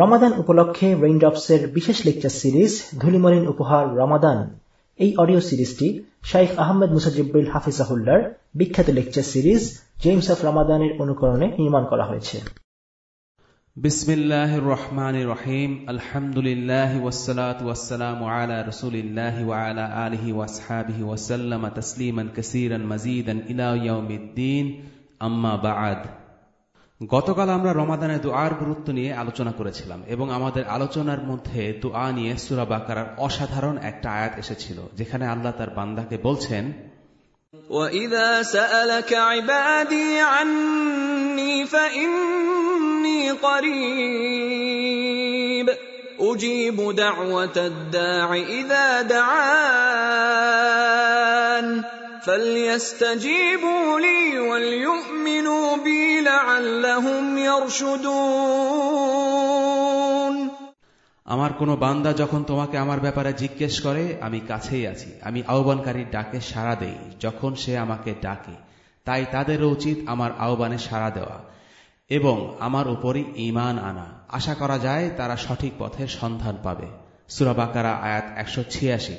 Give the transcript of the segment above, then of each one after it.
রমাদান উপলক্ষে রেইনড্রপসের বিশেষ lecture series ধুলিমলিন উপহার রমাদান। এই অডিও সিরিজটি শাইখ আহমেদ মুসাজিব্বিল হাফিজাহুল্লার বিখ্যাত লেকচার সিরিজ জেমস অফ রমাদানের অনুকরণে নির্মাণ করা হয়েছে। বিসমিল্লাহ রহমান রহিম আলহামদুলিল্লাহ ওসালাত ওয়াসালাম আলা রসুলিল্লাহ ওয়ালা আলহি ওয়াসহাবিহি ওয়াসাল্লাম তসলিমান কাসীরান মাজিদান ইলা আম্মা গতকাল আমরা রমাদানে দোয়ার গুরুত্ব নিয়ে আলোচনা করেছিলাম এবং আমাদের আলোচনার মধ্যে দোয়া নিয়ে সুরা বাকারার অসাধারণ একটা আয়াত এসেছিল যেখানে আল্লাহ তার বান্দাকে বলছেন وَإِذَا سَأَلَكَ عِبَادِي عَنِّي فَإِنِّي قَرِيبٌ أُجِيبُ دَعْوَةَ الدَّاعِ إِذَا دَعَانِ فَلْيَسْتَجِيبُوا لِي وَلْيُؤْمِنُوا بِي لَعَلَّهُمْ يَرْشُدُونَ আমার কোনো বান্দা যখন তোমাকে আমার ব্যাপারে জিজ্ঞেস করে আমি কাছেই আছি আমি আহ্বানকারীর ডাকে সাড়া দেই যখন সে আমাকে ডাকে তাই তাদেরও উচিত আমার আহ্বানে সাড়া দেওয়া এবং আমার উপরই ইমান আনা আশা করা যায় তারা সঠিক পথের সন্ধান পাবে সুরাবাকারা আয়াত একশো ছিয়াশি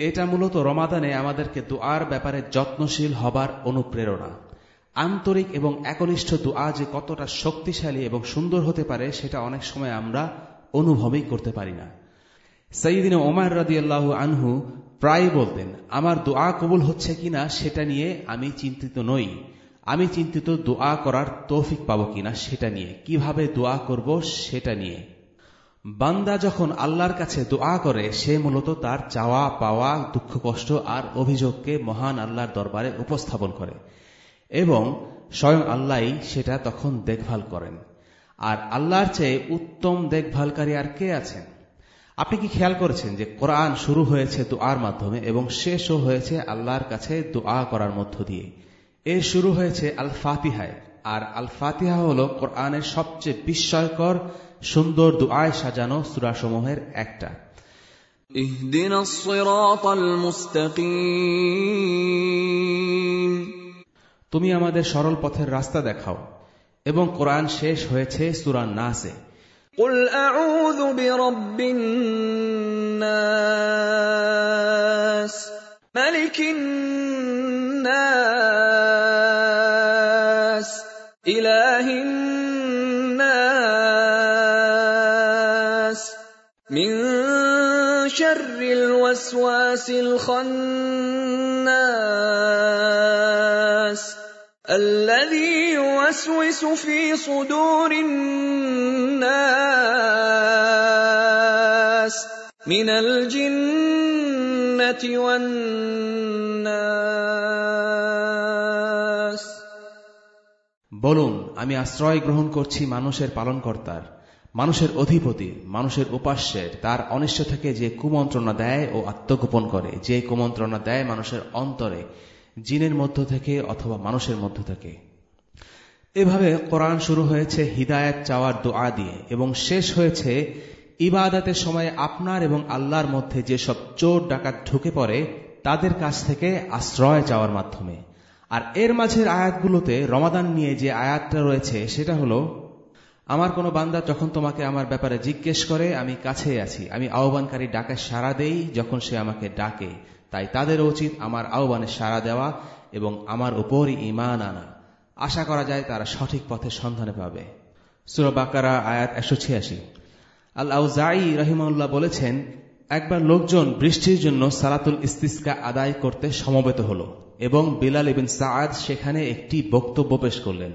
এটা মূলত রমাদানে আমাদেরকে দোয়ার ব্যাপারে যত্নশীল হবার অনুপ্রেরণা। আন্তরিক এবং একনিষ্ঠ দোয়া যে কতটা শক্তিশালী এবং সুন্দর হতে পারে, সেটা অনেক সময় আমরা অনুভবই করতে পারি না। সঈদিন ওমার রাদি আল্লাহ আনহু প্রায় বলতেন, আমার দোয়া কবুল হচ্ছে কিনা সেটা নিয়ে আমি চিন্তিত নই। আমি চিন্তিত দোয়া করার তৌফিক পাবো কিনা সেটা নিয়ে। কীভাবে দোয়া করব, সেটা নিয়ে। বান্দা যখন আল্লাহর কাছে দোয়া করে, সে মূলত তার চাওয়া, পাওয়া, দুঃখ, কষ্ট আর অভিযোগকে মহান আল্লাহর দরবারে উপস্থাপন করে এবং স্বয়ং আল্লাহ সেটা তখন দেখভাল করেন। আর আল্লাহর চেয়ে উত্তম দেখভালকারী আর কে আছেন? আপনি কি খেয়াল করেছেন যে কোরআন শুরু হয়েছে দোয়ার মাধ্যমে এবং শেষও হয়েছে আল্লাহর কাছে দোয়া করার মধ্য দিয়ে? এর শুরু হয়েছে আল ফাতিহায় আর আল ফাতিহা হল কোরআনের সবচেয়ে বিস্ময়কর সুন্দর দোয়ায় সাজানো সুরাসমূহের একটা اهدنا الصراط المستقيم তুমি আমাদের সরল পথের রাস্তা দেখাও এবং কোরআন শেষ হয়েছে সুরান নাসে قل أعوذ برب الناس ملك الناس الوسواس الخناس الذي يوسوس في صدور الناس من الجنة والناس বলুন আমি আশ্রয় গ্রহণ করছি মানুষের পালনকর্তার মানুষের অধিপতি, মানুষের উপাস্যের, তার অনিষ্ট থেকে যে কুমন্ত্রণা দেয় ও আত্মগোপন করে, যে কুমন্ত্রণা দেয় মানুষের অন্তরে, জিনের মধ্য থেকে অথবা মানুষের মধ্য থেকে। এভাবে কোরআন শুরু হয়েছে হিদায়ত চাওয়ার দোয়া দিয়ে এবং শেষ হয়েছে ইবাদতের সময় আপনার এবং আল্লাহর মধ্যে যেসব চোর ডাকাত ঢুকে পড়ে, তাদের কাছ থেকে আশ্রয় চাওয়ার মাধ্যমে। আর এর মাঝের আয়াতগুলোতে রমাদান নিয়ে যে আয়াতটা রয়েছে, সেটা হলো আমার কোনো বান্দা যখন তোমাকে আমার ব্যাপারে জিজ্ঞেস করে, আমি কাছেই আছি। আমি আহ্বানকারী ডাকে সাড়া দেই, যখন সে আমাকে ডাকে। তাই তাদের উচিত আমার আহ্বানে সাড়া দেওয়া এবং আমার উপরই ইমান আনা। আশা করা যায় তারা সঠিক পথের সন্ধানে পাবে। সুরবাকারা আয়াত একশো ছিয়াশি। আল্লাহ জাই রহিমউল্লাহ বলেছেন, একবার লোকজন বৃষ্টির জন্য সালাতুল ইস্তিস্কা আদায় করতে সমবেত হল এবং বিলাল ইবিন সাদ সেখানে একটি বক্তব্য পেশ করলেন।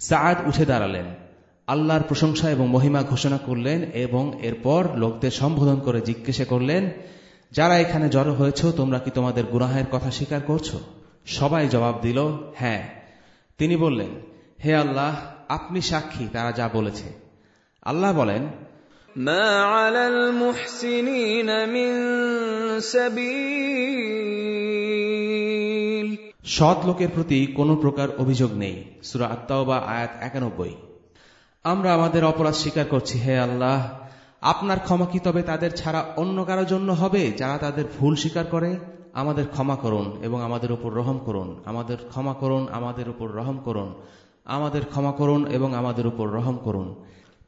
সাদ উঠে দাঁড়ালেন। আল্লাহর প্রশংসা এবং মহিমা ঘোষণা করলেন এবং এরপর লোকদের সম্বোধন করে জিজ্ঞাসা করলেন যারা এখানে জড়ো হয়েছ তোমরা কি তোমাদের গুনাহের কথা স্বীকার করছো সবাই জবাব দিল হ্যাঁ তিনি বললেন হে আল্লাহ আপনি সাক্ষী তারা যা বলেছে আল্লাহ বলেন ما على المحسنين من سبيل সৎ লোকের প্রতি কোনো প্রকার অভিযোগ নেই সুরা আত্মাওবা আয়াত একানব্বই আমরা আমাদের অপরাধ স্বীকার করছি, হে আল্লাহ। আপনার ক্ষমা কি তবে তাদের ছাড়া অন্য কারোর জন্য হবে? যারা তাদের ভুল স্বীকার করে, আমাদের ক্ষমা করুন এবং আমাদের উপর রহম করুন। আমাদের ক্ষমা করুন, আমাদের উপর রহম করুন। আমাদের ক্ষমা করুন এবং আমাদের উপর রহম করুন।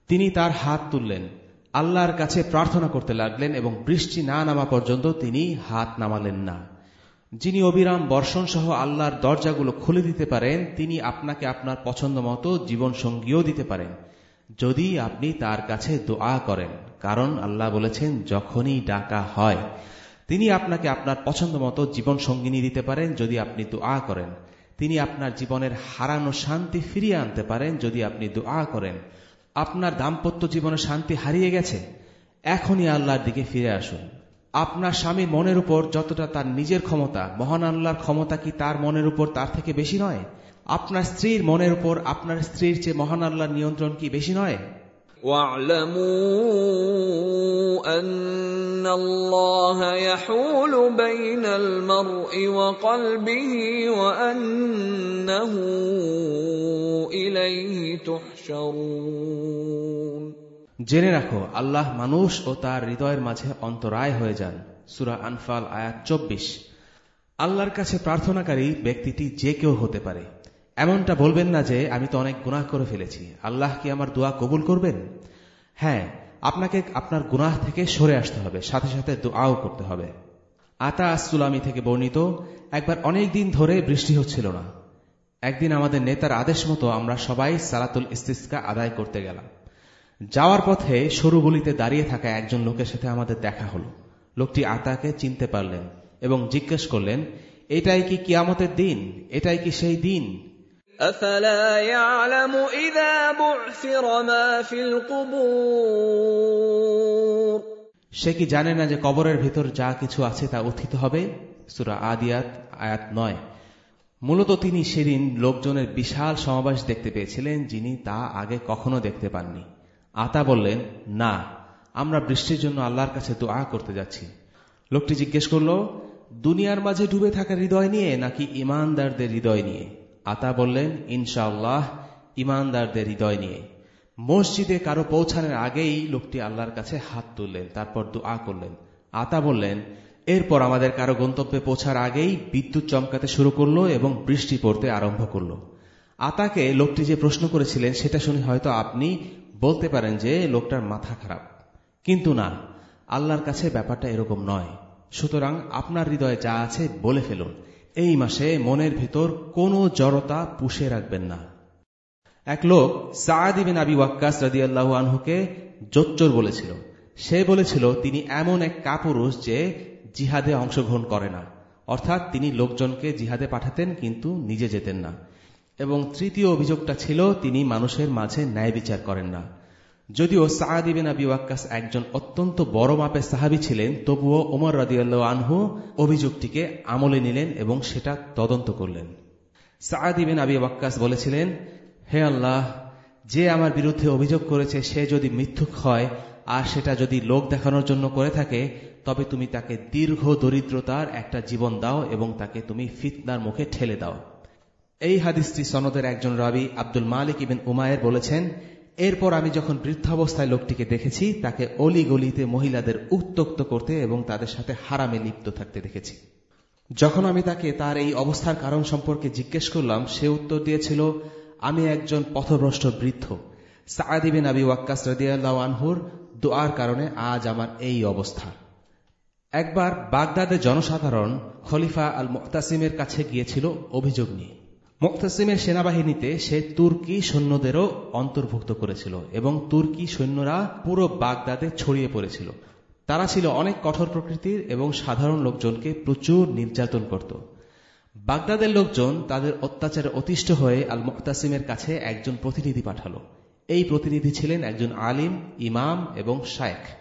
তিনি তার হাত তুললেন। আল্লাহর কাছে প্রার্থনা করতে লাগলেন এবং বৃষ্টি না নামা পর্যন্ত তিনি হাত নামালেন না। যিনি অবিরাম বর্ষণ সহ আল্লাহর দরজাগুলো খুলে দিতে পারেন, তিনি আপনাকে আপনার পছন্দ মতো জীবন সঙ্গীও দিতে পারেন, যদি আপনি তার কাছে দোয়া করেন, কারণ আল্লাহ বলেছেন, যখনই ডাকা হয়, তিনি আপনাকে আপনার পছন্দ মতো জীবন সঙ্গিনী দিতে পারেন, যদি আপনি দোয়া করেন। তিনি আপনার জীবনের হারানো শান্তি ফিরিয়ে আনতে পারেন, যদি আপনি দোয়া করেন। আপনার দাম্পত্য জীবনে শান্তি হারিয়ে গেছে। এখনই আল্লাহর দিকে ফিরে আসুন। আপনার স্বামীর মনের উপর যতটা তার নিজের ক্ষমতা মহান আল্লাহর ক্ষমতা কি তার মনের উপর তার থেকে বেশি নয় আপনার স্ত্রীর মনের উপর আপনার স্ত্রীর চেয়ে মহান আল্লাহর নিয়ন্ত্রণ কি বেশি নয় واعلموا ان الله يحول بين المرء وقلبه وانه اليه تحشرون জেনে রাখো, আল্লাহ মানুষ ও তার হৃদয়ের মাঝে অন্তরায় হয়ে যান। সুরা আনফাল, আয়াত চব্বিশ। আল্লাহর কাছে প্রার্থনাকারী ব্যক্তিটি যে কেউ হতে পারে। এমনটা বলবেন না যে, আমি তো অনেক গুনাহ করে ফেলেছি। আল্লাহ কি আমার দোয়া কবুল করবেন? হ্যাঁ আপনাকে আপনার গুনাহ থেকে সরে আসতে হবে, সাথে সাথে দোয়াও করতে হবে। আতা আসুলামি থেকে বর্ণিত, একবার অনেক দিন ধরে বৃষ্টি হচ্ছিল না। একদিন আমাদের নেতার আদেশ মতো আমরা সবাই সালাতুল ইস্তিস্কা আদায় করতে গেলাম। যাওয়ার পথে সরু গুলিতে দাঁড়িয়ে থাকা একজন লোকের সাথে আমাদের দেখা হল। লোকটি আতাকে চিনতে পারলেন এবং জিজ্ঞেস করলেন এটাই কি কিয়ামতের দিন? এটাই কি সেই দিন? সে কি জানে না যে কবরের ভিতর যা কিছু আছে তা উত্থিত হবে? সুরা আদিয়াত আয়াত নয়। মূলত তিনি সেদিন লোকজনের বিশাল সমাবেশ দেখতে পেয়েছিলেন যিনি তা আগে কখনো দেখতে পাননি। আতা বললেন, না, আমরা বৃষ্টির জন্য আল্লাহর কাছে দোয়া করতে যাচ্ছি। লোকটি জিজ্ঞেস করল, দুনিয়ার মাঝে ডুবে থাকা হৃদয় নিয়ে নাকি ইমানদারদের হৃদয় নিয়ে? আতা বললেন, ইনশাআল্লাহ, ইমানদারদের হৃদয় নিয়ে। মসজিদে কারও পৌঁছানোর আগেই লোকটি আল্লাহর কাছে হাত তুললেন, তারপর দোয়া করলেন। আতা বললেন, এরপর আমাদের কারও গন্তব্যে পৌঁছার আগেই বিদ্যুৎ চমকাতে শুরু করল এবং বৃষ্টি পড়তে আরম্ভ করল। আতাকে লোকটি যে প্রশ্ন করেছিলেন, সেটা শুনে হয়তো আপনি বলতে পারেন যে লোকটার মাথা খারাপ। কিন্তু না, আল্লাহর কাছে ব্যাপারটা এরকম নয়। সুতরাং আপনার হৃদয়ে যা আছে বলে ফেলুন। এই মাসে মনের ভিতর কোনো জড়তা পুষে রাখবেন না। এক লোক সাদিবিন আবি ওয়াক্কাস রাদি আল্লাহ আনহুকে জোচ্চোর বলেছিল। সে বলেছিল, তিনি এমন এক কাপুরুষ যে জিহাদে অংশগ্রহণ করে না। অর্থাৎ তিনি লোকজনকে জিহাদে পাঠাতেন, কিন্তু নিজে যেতেন না। এবং তৃতীয় অভিযোগটা ছিল, তিনি মানুষের মাঝে ন্যায় বিচার করেন না। যদিও সাহাদিবিন আবি ওয়াক্কাস একজন অত্যন্ত বড় মাপের সাহাবি ছিলেন, তবুও ওমর রাদিয়াল্লাহ আনহু অভিযোগটিকে আমলে নিলেন এবং সেটা তদন্ত করলেন। সাহাদিবিন আবি ওয়াক্কাস বলেছিলেন, হে আল্লাহ, যে আমার বিরুদ্ধে অভিযোগ করেছে সে যদি মিথ্যুক হয় আর সেটা যদি লোক দেখানোর জন্য করে থাকে, তবে তুমি তাকে দীর্ঘ দরিদ্রতার একটা জীবন দাও এবং তাকে তুমি ফিতনার মুখে ঠেলে দাও। এই হাদিসটি সনদের একজন রাবি আব্দুল মালিক ইবেন উমায়ের বলেছেন, এরপর আমি যখন বৃদ্ধাবস্থায় লোকটিকে দেখেছি, তাকে অলি গলিতে মহিলাদের উত্তক্ত করতে এবং তাদের সাথে হারামে লিপ্ত থাকতে দেখেছি। যখন আমি তাকে তার এই অবস্থার কারণ সম্পর্কে জিজ্ঞেস করলাম, সে উত্তর দিয়েছিল, আমি একজন পথভ্রষ্ট বৃদ্ধ। সাদিবিন আবি ওয়াক্কাস রদিয়াল্লাহ আনহুর দোয়ার কারণে আজ আমার এই অবস্থা। একবার বাগদাদের জনসাধারণ খলিফা আল মোহতাসিমের কাছে গিয়েছিল অভিযোগ নিয়ে। মোক্তাসিমের সেনাবাহিনীতে সে তুর্কি সৈন্যদেরও অন্তর্ভুক্ত করেছিল এবং তুর্কি সৈন্যরা পুরো বাগদাদে ছড়িয়ে পড়েছিল। তারা ছিল অনেক কঠোর প্রকৃতির এবং সাধারণ লোকজনকে প্রচুর নির্যাতন করত। বাগদাদের লোকজন তাদের অত্যাচারে অতিষ্ঠ হয়ে আল মোক্তাসিমের কাছে একজন প্রতিনিধি পাঠালো। এই প্রতিনিধি ছিলেন একজন আলিম, ইমাম এবং শায়েখ।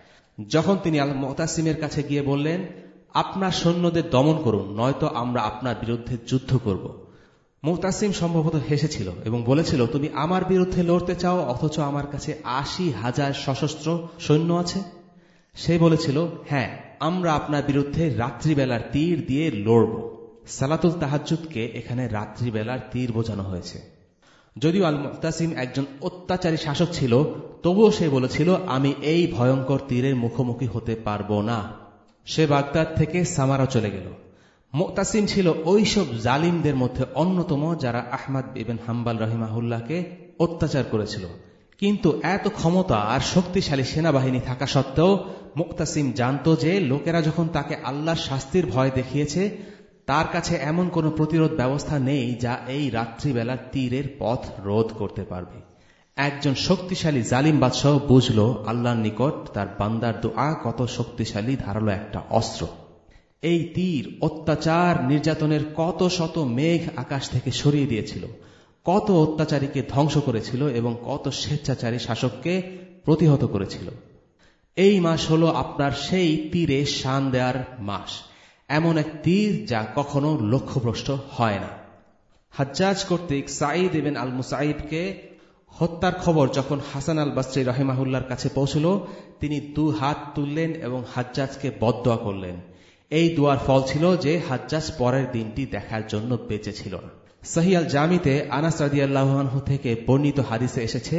যখন তিনি আল মোতাসিমের কাছে গিয়ে বললেন, আপনার সৈন্যদের দমন করুন, নয়তো আমরা আপনার বিরুদ্ধে যুদ্ধ করব। মোতাসিম সম্ভবত হেসেছিল এবং বলেছিল, তুমি আমার বিরুদ্ধে লড়তে চাও, অথচ আমার কাছে আশি হাজার সশস্ত্র সৈন্য আছে? সে বলেছিল হ্যাঁ আমরা আপনার বিরুদ্ধে রাত্রিবেলার তীর দিয়ে লড়ব। সালাতুল তাহাজুদকে এখানে রাত্রিবেলার তীর বোঝানো হয়েছে। যদিও আল মুতাসিম একজন অত্যাচারী শাসক ছিল, তবুও সে বলেছিল, আমি এই ভয়ঙ্কর তীরের মুখোমুখি হতে পারব না। সে বাগদাদ থেকে সামারা চলে গেল। মোতাসিম ছিল ওইসব জালিমদের মধ্যে অন্যতম যারা আহমদ ইবেন হাম্বাল রহিমাহুল্লাহকে অত্যাচার করেছিল। কিন্তু এত ক্ষমতা আর শক্তিশালী সেনাবাহিনী থাকা সত্ত্বেও মুক্তাসিম জানত যে লোকেরা যখন তাকে আল্লাহর শাস্তির ভয় দেখিয়েছে, তার কাছে এমন কোনো প্রতিরোধ ব্যবস্থা নেই যা এই রাত্রিবেলার তীরের পথ রোধ করতে পারবে। একজন শক্তিশালী জালিম বাদশাহ বুঝল আল্লাহর নিকট তার বান্দার দোয়া কত শক্তিশালী, ধারালো একটা অস্ত্র। এই তীর অত্যাচার নির্যাতনের কত শত মেঘ আকাশ থেকে সরিয়ে দিয়েছিল, কত অত্যাচারীকে ধ্বংস করেছিল এবং কত স্বেচ্ছাচারী শাসককে প্রতিহত করেছিল। এই মাস হল আপনার সেই তীরে শান দেওয়ার মাস, এমন এক তীর যা কখনো লক্ষ্যভ্রষ্ট হয় না। হাজ্জাজ কর্তৃক সাঈদ এবেন আল মুসাইবকে হত্যার খবর যখন হাসান আল বাস্রি রহেমাহুল্লার কাছে পৌঁছল, তিনি দু হাত তুললেন এবং হাজ্জাজকে বদয়া করলেন। এই দুয়ার ফল ছিল যে হাজ্জাজ পরের দিনটি দেখার জন্য বেঁচে ছিল না। সহিয়াল জামিতে আনাস রাদিয়াল্লাহু থেকে বর্ণিত হাদিসে এসেছে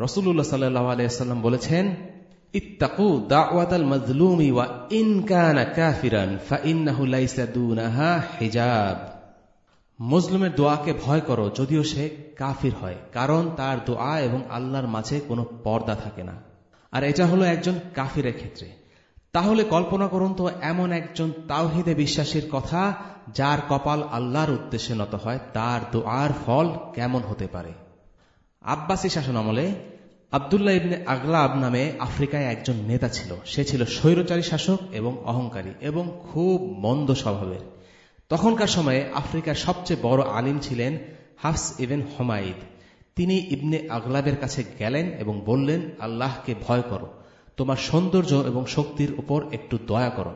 রসুল্লাহ সাল্লাহ আলাইসাল্লাম বলেছেন, ইত্তাকু দাওয়াত আল মজলুমি ওয়া ইন কানা কাফিরান ফাইন্নাহু লাইসা দুনাহা হিজাব। মুসলিমের দোয়াকে ভয় করো যদিও সে কাফির হয়, কারণ তার দোয়া এবং আল্লাহর মাঝে কোনো পর্দা থাকে না। আর এটা হলো একজন কাফিরের ক্ষেত্রে। তাহলে কল্পনা করুন তো, এমন একজন তাওহিদে বিশ্বাসীর কথা যার কপাল আল্লাহর উদ্দেশ্যে নত হয়, তার দোয়ার ফল কেমন হতে পারে? আব্বাসী শাসন আমলে আবদুল্লাহ ইবনে আগলাব নামে আফ্রিকায় একজন নেতা ছিল। সে ছিল স্বৈরচারী শাসক এবং অহংকারী এবং খুব মন্দ স্বভাবের। তখনকার সময়ে আফ্রিকার সবচেয়ে বড় আলিম ছিলেন হাফস ইবেন হোমাইদ তিনি ইবনে আগলাবের কাছে গেলেন এবং বললেন, আল্লাহকে ভয় করো। তোমার সৌন্দর্য এবং শক্তির উপর একটু দয়া করো।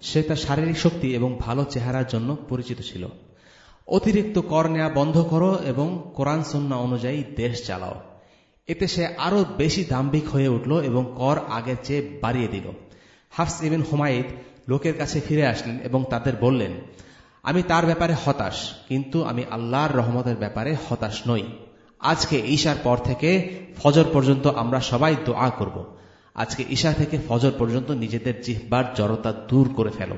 সে তার শারীরিক শক্তি এবং ভালো চেহারার জন্য পরিচিত ছিল। অতিরিক্ত কর নেওয়া বন্ধ করো এবং কোরআন সন্না অনুযায়ী দেশ চালাও। এতে সে আরও বেশি দাম্ভিক হয়ে উঠল এবং কর আগের চেয়ে বাড়িয়ে দিল। হাফস ইবিন হুমায়দ লোকের কাছে ফিরে আসলেন এবং তাদের বললেন, আমি তার ব্যাপারে হতাশ, কিন্তু আমি আল্লাহর রহমতের ব্যাপারে হতাশ নই। আজকে ঈশার পর থেকে ফজর পর্যন্ত আমরা সবাই দোয়া করব। আজকে ঈশা থেকে ফজর পর্যন্ত নিজেদের জিহ্বার জড়তা দূর করে ফেল।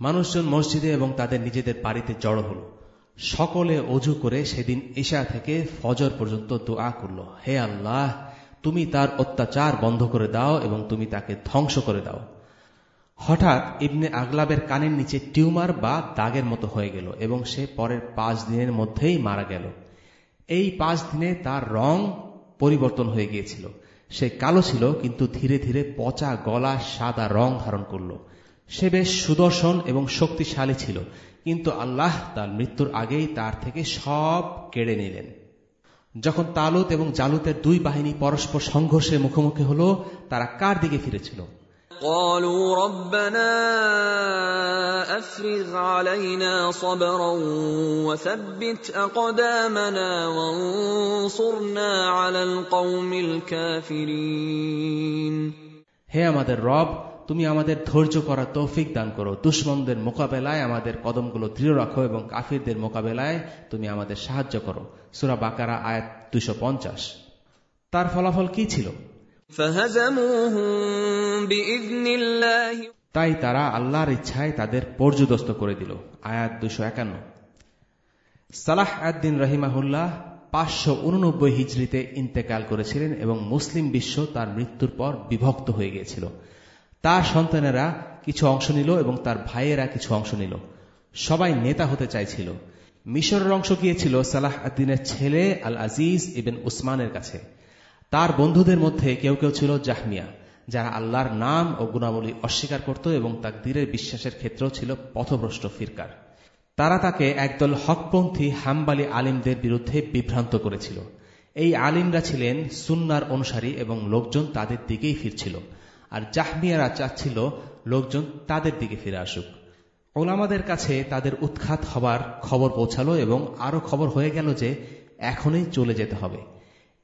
মানুষজন মসজিদে এবং তাদের নিজেদের বাড়িতে জড়ো হল। সকলে অজু করে সেদিন ঈশা থেকে ফজর পর্যন্ত দোয়া করল, হে আল্লাহ, তুমি তার অত্যাচার বন্ধ করে দাও এবং তুমি তাকে ধ্বংস করে দাও। হঠাৎ ইবনে আগলাবের কানের নিচে টিউমার বা দাগের মতো হয়ে গেল এবং সে পরের পাঁচ দিনের মধ্যেই মারা গেল। এই পাঁচ দিনে তার রং পরিবর্তন হয়ে গিয়েছিল। সে কালো ছিল, কিন্তু ধীরে ধীরে পচা গলা, সাদা রং ধারণ করল। সে বেশ সুদর্শন এবং শক্তিশালী ছিল, কিন্তু আল্লাহ তার মৃত্যুর আগেই তার থেকে সব কেড়ে নিলেন। যখন তালুত এবং জালুতের দুই বাহিনী পরস্পর সংঘর্ষের মুখোমুখি হল, তারা কার দিকে ফিরেছিল? قالوا ربنا افرغ علينا صبرا وثبت اقدامنا وانصرنا على القوم الكافرين হে আমাদের রব তুমি আমাদের ধৈর্য করা তৌফিক দান করো দুশ্মনদের মোকাবেলায় আমাদের কদমগুলো দৃঢ় রাখো এবং কাফিরদের মোকাবেলায় তুমি আমাদের সাহায্য করো সুরা বাকারা আয়াত দুশো তার ফলাফল কি ছিল তাই তারা আল্লাহর ইচ্ছায় তাদের পর্যুদস্ত করে দিল। আয়াত দুশো একান্ন। সালাহ আদ্দিন রহিমাহুল্লাহ পাঁচশো উননব্বই হিজড়িতে ইন্তেকাল করেছিলেন এবং মুসলিম বিশ্ব তার মৃত্যুর পর বিভক্ত হয়ে গিয়েছিল। তার সন্তানেরা কিছু অংশ নিল এবং তার ভাইয়েরা কিছু অংশ নিল। সবাই নেতা হতে চাইছিল। মিশরের অংশ গিয়েছিল সালাহ আদ্দিনের ছেলে আল আজিজ ইবেন উসমানের কাছে। তার বন্ধুদের মধ্যে কেউ কেউ ছিল জাহমিয়া, যারা আল্লাহর নাম ও গুণাবলী অস্বীকার করত এবং তাকদিরের বিশ্বাসের ক্ষেত্রেও ছিল পথভ্রষ্ট ফিরকার। তারা তাকে একদল হকপন্থী হাম্বালি আলিমদের বিরুদ্ধে বিভ্রান্ত করেছিল। এই আলিমরা ছিলেন সুন্নার অনুসারী এবং লোকজন তাদের দিকেই ফিরছিল, আর জাহমিয়ারা চাচ্ছিল লোকজন তাদের দিকে ফিরে আসুক। ওলামাদের কাছে তাদের উৎখাত হবার খবর পৌঁছালো এবং আরও খবর হয়ে গেল যে এখনই চলে যেতে হবে।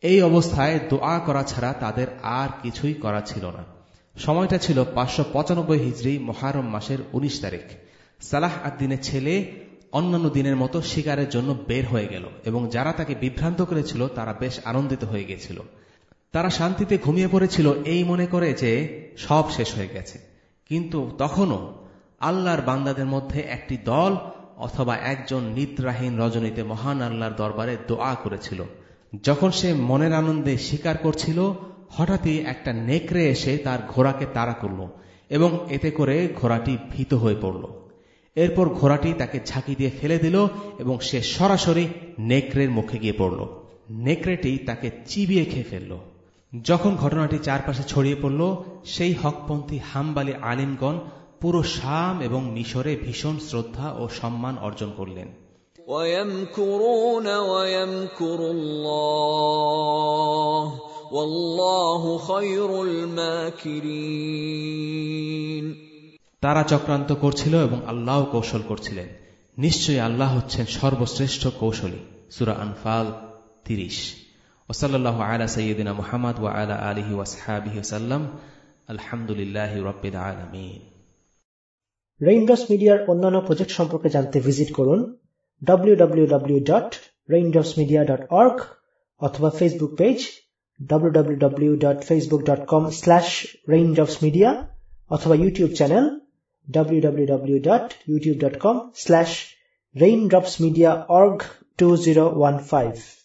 এই অবস্থায় দোয়া করা ছাড়া তাদের আর কিছুই করা ছিল না। সময়টা ছিল পাঁচশো পঁচানব্বই হিজড়ি মহারম মাসের ১৯ তারিখ। সালাহ আদ্দিনের ছেলে অন্যান্য দিনের মতো শিকারের জন্য বের হয়ে গেল এবং যারা তাকে বিভ্রান্ত করেছিল, তারা বেশ আনন্দিত হয়ে গেছিল। তারা শান্তিতে ঘুমিয়ে পড়েছিল এই মনে করে যে সব শেষ হয়ে গেছে। কিন্তু তখনও আল্লাহর বান্দাদের মধ্যে একটি দল অথবা একজন নিদ্রাহীন রজনীতে মহান আল্লাহর দরবারে দোয়া করেছিল। যখন সে মনের আনন্দে শিকার করছিল, হঠাৎই একটা নেকড়ে এসে তার ঘোড়াকে তাড়া করল এবং এতে করে ঘোড়াটি ভীত হয়ে পড়ল। এরপর ঘোড়াটি তাকে ঝাঁকি দিয়ে ফেলে দিল এবং সে সরাসরি নেকড়ের মুখে গিয়ে পড়ল। নেকড়েটি তাকে চিবিয়ে খেয়ে ফেলল। যখন ঘটনাটি চারপাশে ছড়িয়ে পড়ল, সেই হকপন্থী হামবালি আলিমগণ পুরো শাম এবং মিশরে ভীষণ শ্রদ্ধা ও সম্মান অর্জন করলেন। ويمكرون ويمكر الله والله خير الماكرين তারা চক্রান্ত করছিল এবং আল্লাহ কৌশল করছিলেন নিশ্চয়ই আল্লাহ হচ্ছেন সর্বশ্রেষ্ঠ কৌশলী সুরা আনফাল তিরিশ ওসাল্লাহ আলা সৈয়দিনা মুহাম্মদ ওয়া আলা আলিহি ওয়াসহাবিহি ওসাল্লাম আলহামদুলিল্লাহ রব্বিল আলমিন রেইনড্রপস মিডিয়ার অন্যান্য প্রজেক্ট সম্পর্কে জানতে ভিজিট করুন www.raindropsmedia.org অথবা Facebook page www.facebook.com slash raindropsmedia অথবা ইউটিউব চ্যানেল www.youtube.com/raindropsmediaorg2015